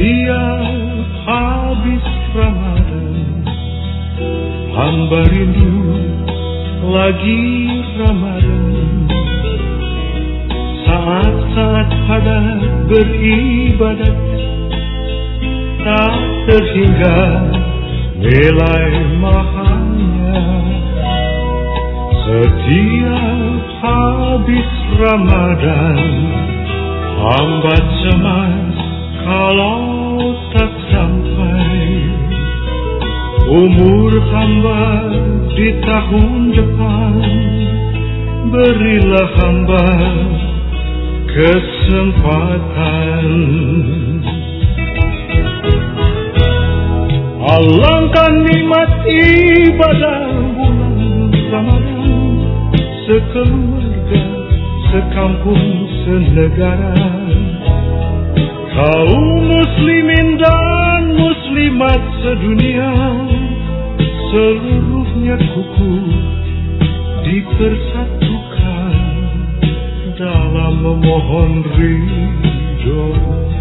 Setiap habis Ramadan. Hamba rindu lagi Ramadan. Saat-saat pada beribadat Tak terhingga nilai mahalnya. Setiap habis Ramadan Hamba cemas hamba di tahun depan. Berilah hamba kesempatan. Alangkah nikmat ibadah bulan Ramadan. Sekeluarga, sekampung, senegara. Kaum muslimin dan muslimat sedunia Seluruhnya kuku dipersatukan Dalam memohon ridhonya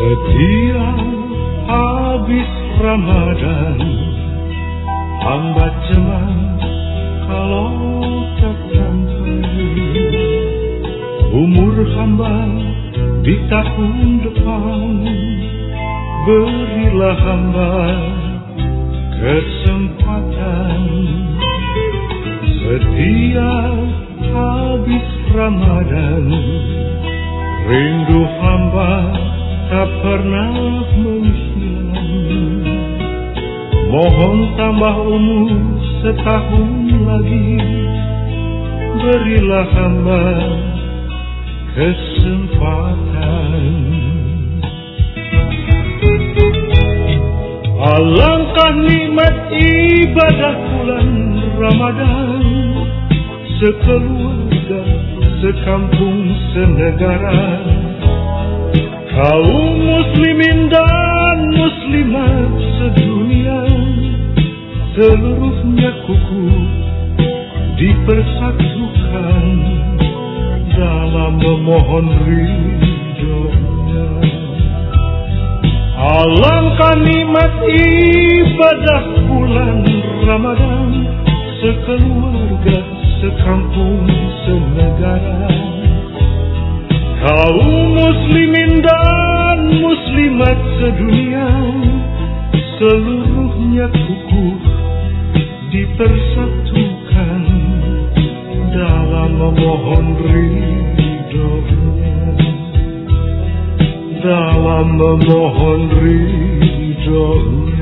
Setiap habis Ramadan Hamba cemas kalau tak sampai Umur hamba di tahun depan Berilah hamba kesempatan. Setiap habis Ramadan Rindu hamba tak pernah menghilang Mohon tambah umur setahun lagi. Berilah hamba kesempatan. Alangkah nikmat ibadah bulan Ramadan. Sekeluarga, sekampung, senegara Kaum muslimin dan muslimat sedunia Seluruhnya kuku dipersatukan Dalam memohon ridhonya. Alangkah nikmat ibadah bulan Ramadan Sekeluarga, sekampung, senegara. Kaum muslimat sedunia Seluruhnya kuku dipersatukan Dalam memohon ridhonya. Dalam memohon ridhonya